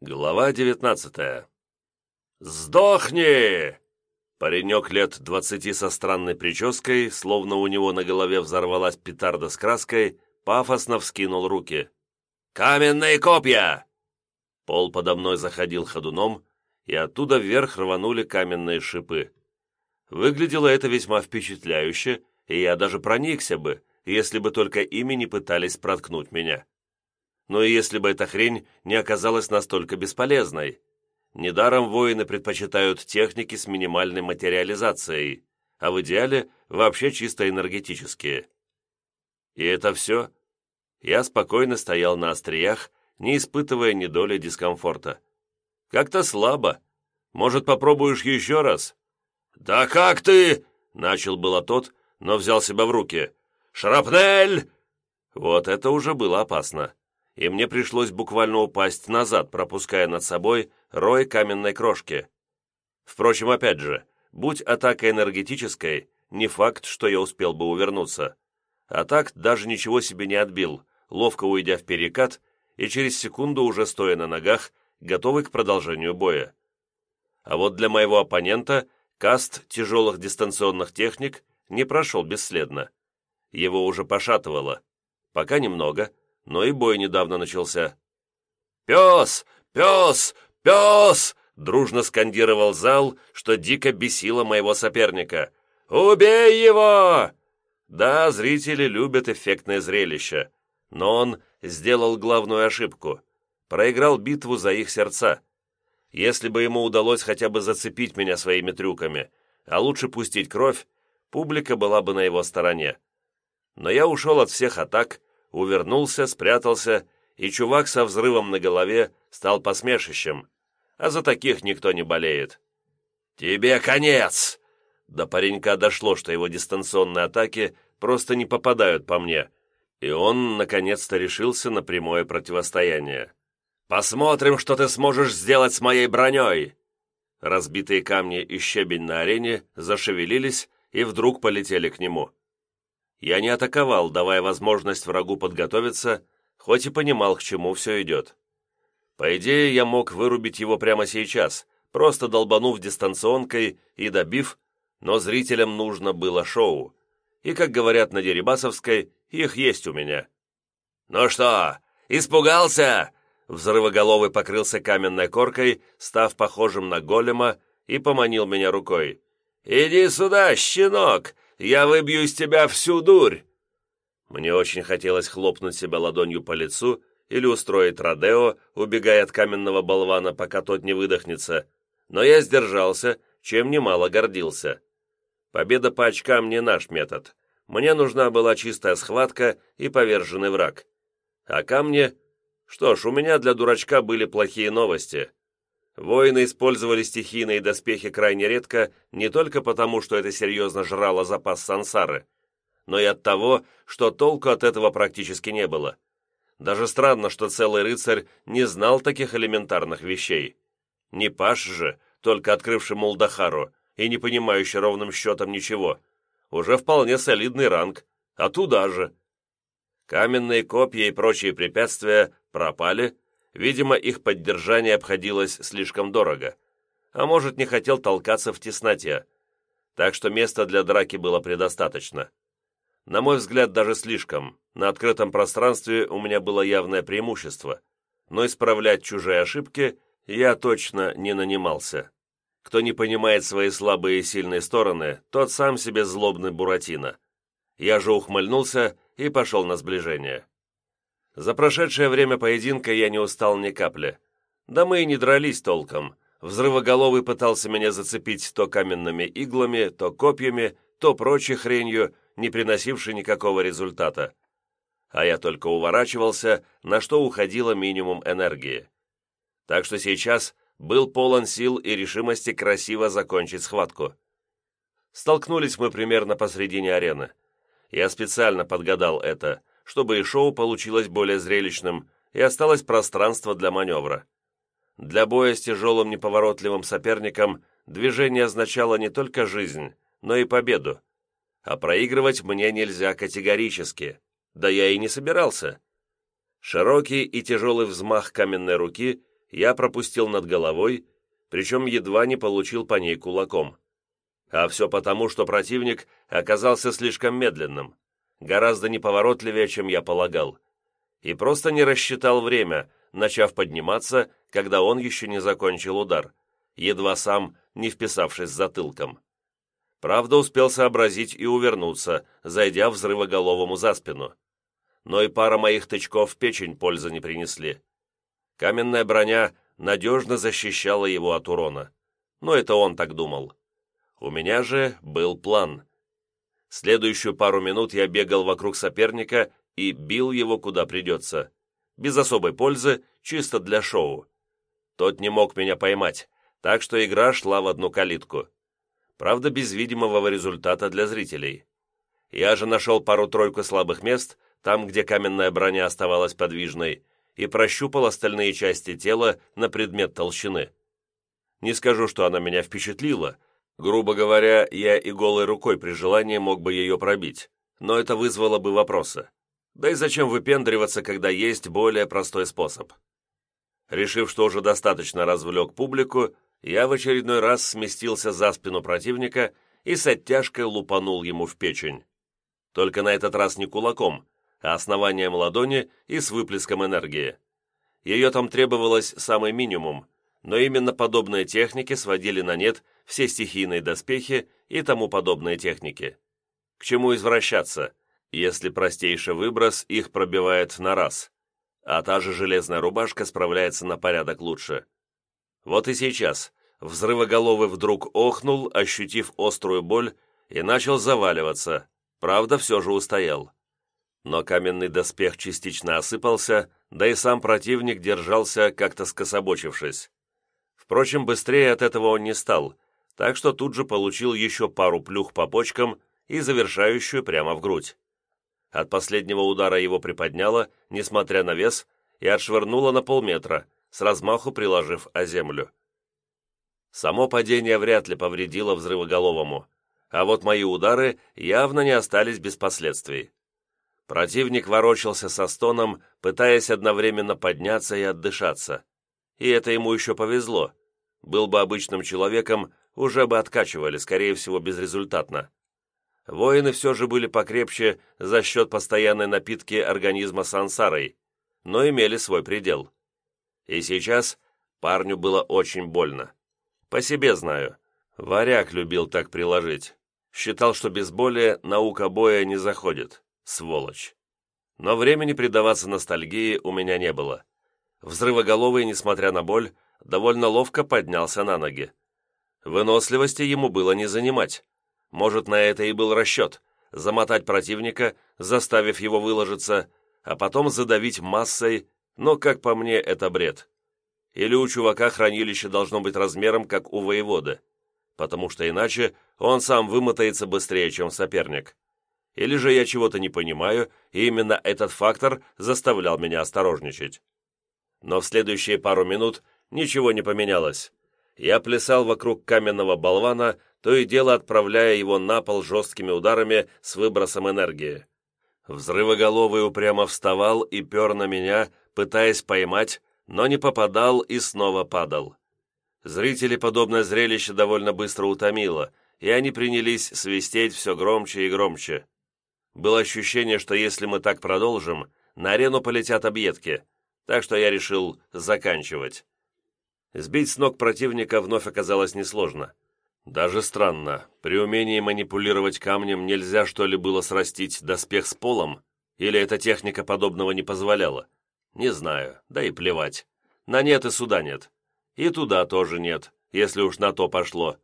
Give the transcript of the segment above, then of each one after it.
Глава девятнадцатая. «Сдохни!» Паренек лет двадцати со странной прической, словно у него на голове взорвалась петарда с краской, пафосно вскинул руки. «Каменные копья!» Пол подо мной заходил ходуном, и оттуда вверх рванули каменные шипы. Выглядело это весьма впечатляюще, и я даже проникся бы, если бы только ими не пытались проткнуть меня но и если бы эта хрень не оказалась настолько бесполезной. Недаром воины предпочитают техники с минимальной материализацией, а в идеале вообще чисто энергетические. И это все. Я спокойно стоял на остриях, не испытывая ни доли дискомфорта. Как-то слабо. Может, попробуешь еще раз? «Да как ты?» — начал было тот, но взял себя в руки. «Шрапнель!» Вот это уже было опасно и мне пришлось буквально упасть назад, пропуская над собой рой каменной крошки. Впрочем, опять же, будь атака энергетической, не факт, что я успел бы увернуться. А так даже ничего себе не отбил, ловко уйдя в перекат и через секунду уже стоя на ногах, готовый к продолжению боя. А вот для моего оппонента каст тяжелых дистанционных техник не прошел бесследно. Его уже пошатывало. Пока немного, но и бой недавно начался. «Пес! Пес! Пес!» дружно скандировал зал, что дико бесило моего соперника. «Убей его!» Да, зрители любят эффектное зрелище, но он сделал главную ошибку. Проиграл битву за их сердца. Если бы ему удалось хотя бы зацепить меня своими трюками, а лучше пустить кровь, публика была бы на его стороне. Но я ушел от всех атак, увернулся, спрятался, и чувак со взрывом на голове стал посмешищем, а за таких никто не болеет. «Тебе конец!» До паренька дошло, что его дистанционные атаки просто не попадают по мне, и он, наконец-то, решился на прямое противостояние. «Посмотрим, что ты сможешь сделать с моей броней!» Разбитые камни и щебень на арене зашевелились и вдруг полетели к нему. Я не атаковал, давая возможность врагу подготовиться, хоть и понимал, к чему все идет. По идее, я мог вырубить его прямо сейчас, просто долбанув дистанционкой и добив, но зрителям нужно было шоу. И, как говорят на Дерибасовской, их есть у меня. «Ну что, испугался?» Взрывоголовый покрылся каменной коркой, став похожим на голема, и поманил меня рукой. «Иди сюда, щенок! Я выбью из тебя всю дурь!» Мне очень хотелось хлопнуть себя ладонью по лицу или устроить Родео, убегая от каменного болвана, пока тот не выдохнется, но я сдержался, чем немало гордился. Победа по очкам не наш метод. Мне нужна была чистая схватка и поверженный враг. А камни... Что ж, у меня для дурачка были плохие новости. Воины использовали стихийные доспехи крайне редко не только потому, что это серьезно жрало запас сансары, но и от того, что толку от этого практически не было. Даже странно, что целый рыцарь не знал таких элементарных вещей. Не паш же, только открывший Мулдахару и не понимающий ровным счетом ничего. Уже вполне солидный ранг, а туда же. Каменные копья и прочие препятствия пропали, Видимо, их поддержание обходилось слишком дорого. А может, не хотел толкаться в тесноте. Так что места для драки было предостаточно. На мой взгляд, даже слишком. На открытом пространстве у меня было явное преимущество. Но исправлять чужие ошибки я точно не нанимался. Кто не понимает свои слабые и сильные стороны, тот сам себе злобный Буратино. Я же ухмыльнулся и пошел на сближение. За прошедшее время поединка я не устал ни капли. Да мы и не дрались толком. Взрывоголовый пытался меня зацепить то каменными иглами, то копьями, то прочей хренью, не приносившей никакого результата. А я только уворачивался, на что уходило минимум энергии. Так что сейчас был полон сил и решимости красиво закончить схватку. Столкнулись мы примерно посредине арены. Я специально подгадал это, чтобы и шоу получилось более зрелищным, и осталось пространство для маневра. Для боя с тяжелым неповоротливым соперником движение означало не только жизнь, но и победу. А проигрывать мне нельзя категорически, да я и не собирался. Широкий и тяжелый взмах каменной руки, я пропустил над головой, причем едва не получил по ней кулаком. А все потому, что противник оказался слишком медленным, гораздо неповоротливее, чем я полагал, и просто не рассчитал время, начав подниматься, когда он еще не закончил удар, едва сам не вписавшись затылком. Правда, успел сообразить и увернуться, зайдя взрывоголовому за спину. Но и пара моих тычков в печень пользы не принесли. Каменная броня надежно защищала его от урона. Но это он так думал. У меня же был план. Следующую пару минут я бегал вокруг соперника и бил его куда придется. Без особой пользы, чисто для шоу. Тот не мог меня поймать, так что игра шла в одну калитку. Правда, без видимого результата для зрителей. Я же нашел пару-тройку слабых мест, там, где каменная броня оставалась подвижной, и прощупал остальные части тела на предмет толщины. Не скажу, что она меня впечатлила. Грубо говоря, я и голой рукой при желании мог бы ее пробить, но это вызвало бы вопросы. Да и зачем выпендриваться, когда есть более простой способ? Решив, что уже достаточно развлек публику, я в очередной раз сместился за спину противника и с оттяжкой лупанул ему в печень. Только на этот раз не кулаком, а основанием ладони и с выплеском энергии. Ее там требовалось самый минимум, но именно подобные техники сводили на нет все стихийные доспехи и тому подобные техники. К чему извращаться, если простейший выброс их пробивает на раз, а та же железная рубашка справляется на порядок лучше. Вот и сейчас взрывоголовый вдруг охнул, ощутив острую боль, и начал заваливаться, правда, все же устоял. Но каменный доспех частично осыпался, да и сам противник держался, как-то скособочившись. Впрочем, быстрее от этого он не стал, так что тут же получил еще пару плюх по почкам и завершающую прямо в грудь. От последнего удара его приподняло, несмотря на вес, и отшвырнуло на полметра, с размаху приложив о землю. Само падение вряд ли повредило взрывоголовому, а вот мои удары явно не остались без последствий. Противник ворочался со стоном, пытаясь одновременно подняться и отдышаться. И это ему еще повезло. Был бы обычным человеком, уже бы откачивали, скорее всего, безрезультатно. Воины все же были покрепче за счет постоянной напитки организма сансарой, но имели свой предел. И сейчас парню было очень больно. По себе знаю. Варяг любил так приложить. Считал, что без боли наука боя не заходит. Сволочь. Но времени предаваться ностальгии у меня не было. Взрывоголовый, несмотря на боль, довольно ловко поднялся на ноги. Выносливости ему было не занимать. Может, на это и был расчет – замотать противника, заставив его выложиться, а потом задавить массой, но, как по мне, это бред. Или у чувака хранилище должно быть размером, как у воеводы, потому что иначе он сам вымотается быстрее, чем соперник. Или же я чего-то не понимаю, и именно этот фактор заставлял меня осторожничать. Но в следующие пару минут ничего не поменялось. Я плясал вокруг каменного болвана, то и дело отправляя его на пол жесткими ударами с выбросом энергии. Взрывоголовый упрямо вставал и пер на меня, пытаясь поймать, но не попадал и снова падал. Зрители подобное зрелище довольно быстро утомило, и они принялись свистеть все громче и громче. Было ощущение, что если мы так продолжим, на арену полетят объедки, так что я решил заканчивать. Сбить с ног противника вновь оказалось несложно. Даже странно, при умении манипулировать камнем нельзя что ли было срастить доспех с полом, или эта техника подобного не позволяла? Не знаю, да и плевать. На нет и сюда нет. И туда тоже нет, если уж на то пошло.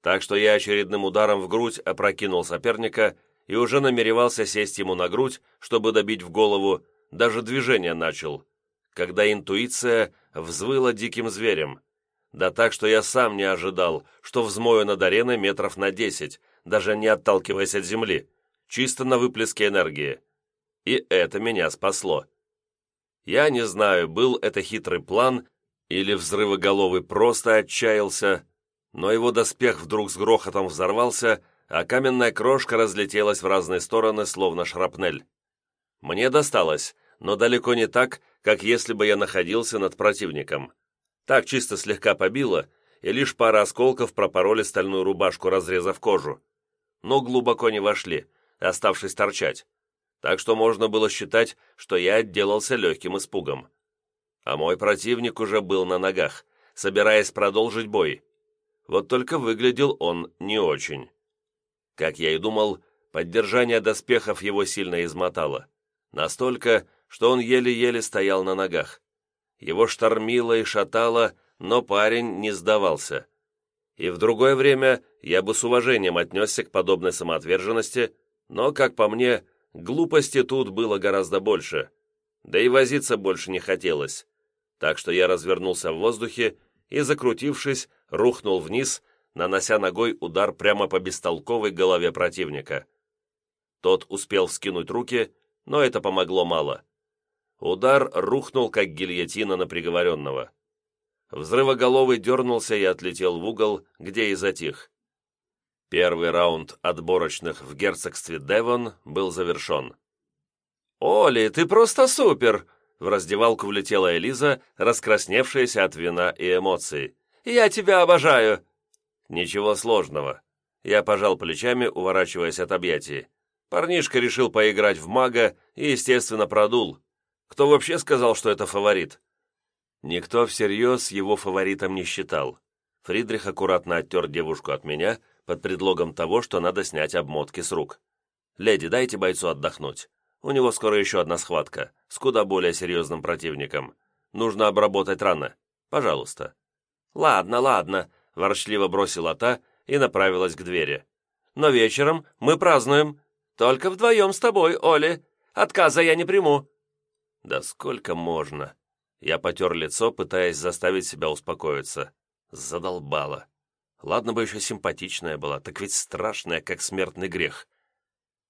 Так что я очередным ударом в грудь опрокинул соперника и уже намеревался сесть ему на грудь, чтобы добить в голову, даже движение начал, когда интуиция взвыла диким зверем. Да так, что я сам не ожидал, что взмою над ареной метров на десять, даже не отталкиваясь от земли, чисто на выплеске энергии. И это меня спасло. Я не знаю, был это хитрый план или взрывоголовый просто отчаялся, но его доспех вдруг с грохотом взорвался, а каменная крошка разлетелась в разные стороны, словно шрапнель. Мне досталось, но далеко не так, как если бы я находился над противником. Так чисто слегка побило, и лишь пара осколков пропороли стальную рубашку, разрезав кожу. Но глубоко не вошли, оставшись торчать. Так что можно было считать, что я отделался легким испугом. А мой противник уже был на ногах, собираясь продолжить бой. Вот только выглядел он не очень. Как я и думал, поддержание доспехов его сильно измотало. Настолько, что он еле-еле стоял на ногах. Его штормило и шатало, но парень не сдавался. И в другое время я бы с уважением отнесся к подобной самоотверженности, но, как по мне, глупости тут было гораздо больше. Да и возиться больше не хотелось. Так что я развернулся в воздухе и, закрутившись, рухнул вниз, нанося ногой удар прямо по бестолковой голове противника. Тот успел вскинуть руки, но это помогло мало. Удар рухнул, как гильотина на приговоренного. Взрывоголовый дернулся и отлетел в угол, где и затих. Первый раунд отборочных в герцогстве Девон был завершен. «Оли, ты просто супер!» В раздевалку влетела Элиза, раскрасневшаяся от вина и эмоций. «Я тебя обожаю!» «Ничего сложного». Я пожал плечами, уворачиваясь от объятий. Парнишка решил поиграть в мага и, естественно, продул. Кто вообще сказал, что это фаворит? Никто всерьез его фаворитом не считал. Фридрих аккуратно оттер девушку от меня под предлогом того, что надо снять обмотки с рук. «Леди, дайте бойцу отдохнуть. У него скоро еще одна схватка, с куда более серьезным противником. Нужно обработать раны. Пожалуйста». «Ладно, ладно», — ворчливо бросила та и направилась к двери. «Но вечером мы празднуем. Только вдвоем с тобой, Оли. Отказа я не приму». «Да сколько можно?» Я потер лицо, пытаясь заставить себя успокоиться. Задолбала. Ладно бы еще симпатичная была, так ведь страшная, как смертный грех.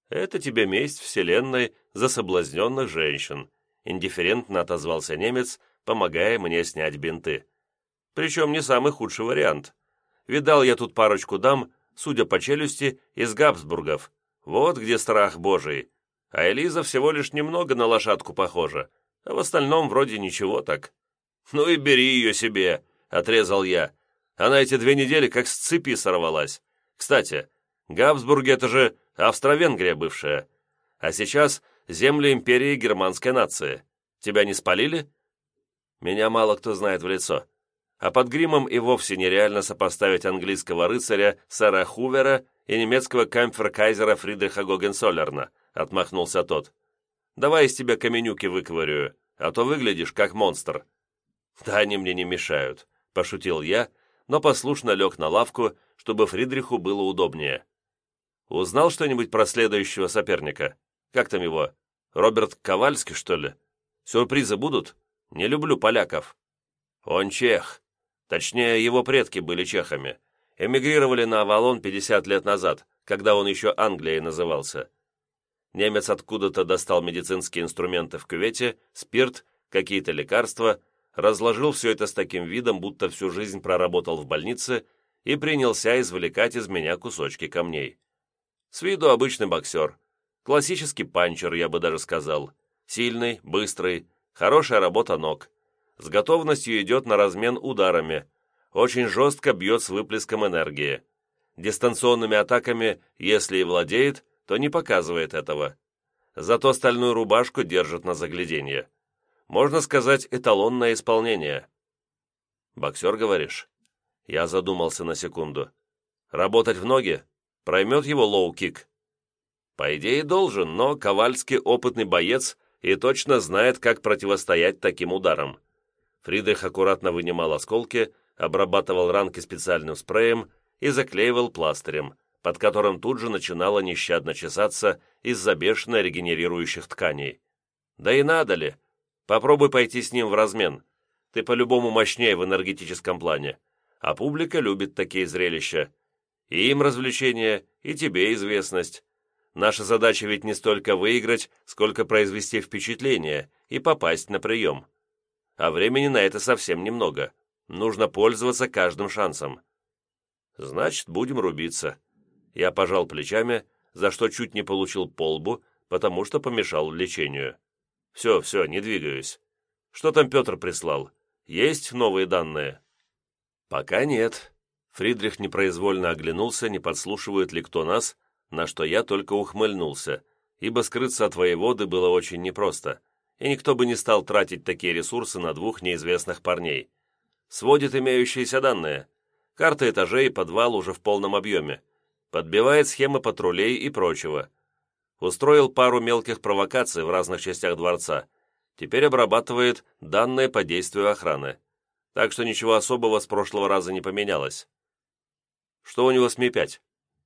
«Это тебе месть вселенной за соблазненных женщин», индифферентно отозвался немец, помогая мне снять бинты. Причем не самый худший вариант. Видал я тут парочку дам, судя по челюсти, из Габсбургов. Вот где страх божий. А Элиза всего лишь немного на лошадку похожа а в остальном вроде ничего так. «Ну и бери ее себе», — отрезал я. Она эти две недели как с цепи сорвалась. Кстати, Габсбург — это же Австро-Венгрия бывшая. А сейчас земли империи германской нации. Тебя не спалили?» Меня мало кто знает в лицо. А под гримом и вовсе нереально сопоставить английского рыцаря Сара Хувера и немецкого камферкайзера Фридриха Гогенсолерна, отмахнулся тот. Давай из тебя каменюки выковырю, а то выглядишь как монстр». «Да они мне не мешают», — пошутил я, но послушно лег на лавку, чтобы Фридриху было удобнее. «Узнал что-нибудь про следующего соперника? Как там его? Роберт Ковальский, что ли? Сюрпризы будут? Не люблю поляков». «Он чех. Точнее, его предки были чехами. Эмигрировали на Авалон 50 лет назад, когда он еще Англией назывался. Немец откуда-то достал медицинские инструменты в кювете, спирт, какие-то лекарства, разложил все это с таким видом, будто всю жизнь проработал в больнице и принялся извлекать из меня кусочки камней. С виду обычный боксер. Классический панчер, я бы даже сказал. Сильный, быстрый, хорошая работа ног. С готовностью идет на размен ударами. Очень жестко бьет с выплеском энергии. Дистанционными атаками, если и владеет, то не показывает этого. Зато стальную рубашку держит на загляденье. Можно сказать, эталонное исполнение. «Боксер, говоришь?» Я задумался на секунду. «Работать в ноги? Проймет его лоу-кик?» По идее, должен, но Ковальский опытный боец и точно знает, как противостоять таким ударам. Фридрих аккуратно вынимал осколки, обрабатывал ранки специальным спреем и заклеивал пластырем, под которым тут же начинало нещадно чесаться из-за бешено регенерирующих тканей. Да и надо ли? Попробуй пойти с ним в размен. Ты по-любому мощнее в энергетическом плане. А публика любит такие зрелища. И им развлечение, и тебе известность. Наша задача ведь не столько выиграть, сколько произвести впечатление и попасть на прием. А времени на это совсем немного. Нужно пользоваться каждым шансом. Значит, будем рубиться. Я пожал плечами, за что чуть не получил полбу, потому что помешал лечению. Все, все, не двигаюсь. Что там Петр прислал? Есть новые данные?» «Пока нет». Фридрих непроизвольно оглянулся, не подслушивает ли кто нас, на что я только ухмыльнулся, ибо скрыться от воеводы было очень непросто, и никто бы не стал тратить такие ресурсы на двух неизвестных парней. Сводит имеющиеся данные. Карта этажей и подвал уже в полном объеме. Подбивает схемы патрулей и прочего. Устроил пару мелких провокаций в разных частях дворца. Теперь обрабатывает данные по действию охраны. Так что ничего особого с прошлого раза не поменялось. Что у него с Ми-5?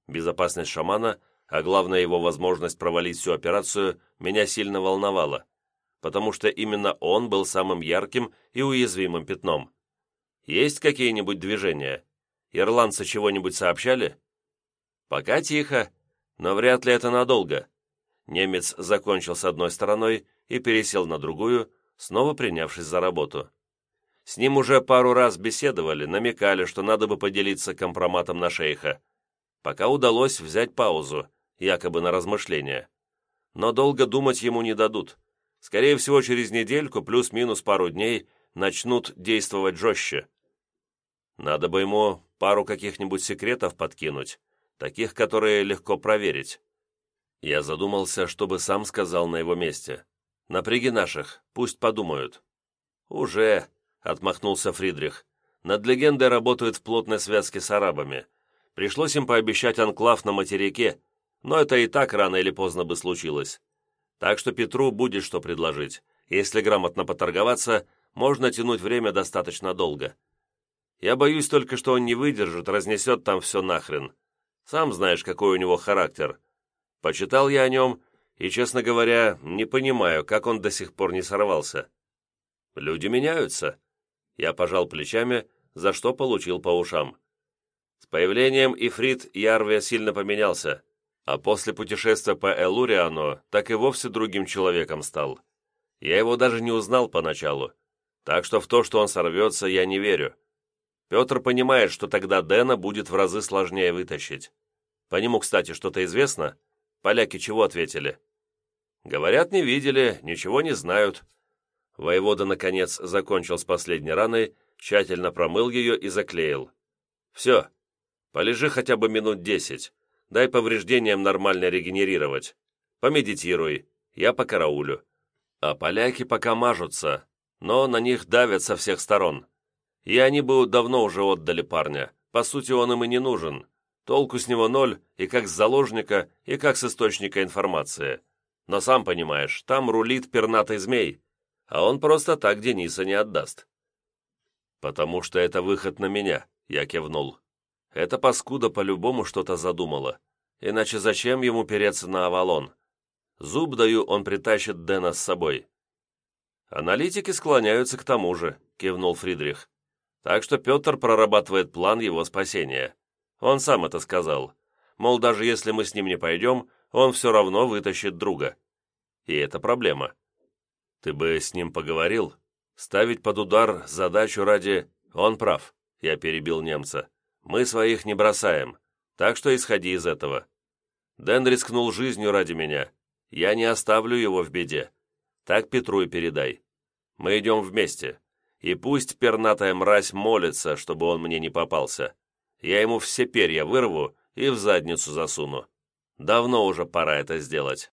Безопасность шамана, а главное его возможность провалить всю операцию, меня сильно волновала, потому что именно он был самым ярким и уязвимым пятном. Есть какие-нибудь движения? Ирландцы чего-нибудь сообщали? Пока тихо, но вряд ли это надолго. Немец закончил с одной стороной и пересел на другую, снова принявшись за работу. С ним уже пару раз беседовали, намекали, что надо бы поделиться компроматом на шейха. Пока удалось взять паузу, якобы на размышления. Но долго думать ему не дадут. Скорее всего, через недельку, плюс-минус пару дней, начнут действовать жестче. Надо бы ему пару каких-нибудь секретов подкинуть, таких, которые легко проверить. Я задумался, чтобы сам сказал на его месте. «Напряги наших, пусть подумают». «Уже», — отмахнулся Фридрих. «Над легендой работают в плотной связке с арабами. Пришлось им пообещать анклав на материке, но это и так рано или поздно бы случилось. Так что Петру будет что предложить. Если грамотно поторговаться, можно тянуть время достаточно долго. Я боюсь только, что он не выдержит, разнесет там все нахрен. Сам знаешь, какой у него характер. Почитал я о нем, и, честно говоря, не понимаю, как он до сих пор не сорвался. Люди меняются. Я пожал плечами, за что получил по ушам. С появлением Ифрит Ярве сильно поменялся, а после путешествия по Элуриану так и вовсе другим человеком стал. Я его даже не узнал поначалу, так что в то, что он сорвется, я не верю. Петр понимает, что тогда Дэна будет в разы сложнее вытащить. По нему, кстати, что-то известно? Поляки чего ответили? Говорят, не видели, ничего не знают. Воевода, наконец, закончил с последней раной, тщательно промыл ее и заклеил. Все, Полежи хотя бы минут десять. Дай повреждениям нормально регенерировать. Помедитируй. Я по караулю. А поляки пока мажутся, но на них давят со всех сторон. И они бы давно уже отдали парня. По сути, он им и не нужен. Толку с него ноль, и как с заложника, и как с источника информации. Но сам понимаешь, там рулит пернатый змей, а он просто так Дениса не отдаст. «Потому что это выход на меня», — я кивнул. Эта паскуда по-любому что-то задумала. Иначе зачем ему переться на Авалон? Зуб даю, он притащит Дэна с собой. Аналитики склоняются к тому же, кивнул Фридрих. Так что Петр прорабатывает план его спасения. Он сам это сказал. Мол, даже если мы с ним не пойдем, он все равно вытащит друга. И это проблема. Ты бы с ним поговорил? Ставить под удар задачу ради... Он прав, я перебил немца. Мы своих не бросаем, так что исходи из этого. Дэн рискнул жизнью ради меня. Я не оставлю его в беде. Так Петру и передай. Мы идем вместе. И пусть пернатая мразь молится, чтобы он мне не попался. Я ему все перья вырву и в задницу засуну. Давно уже пора это сделать».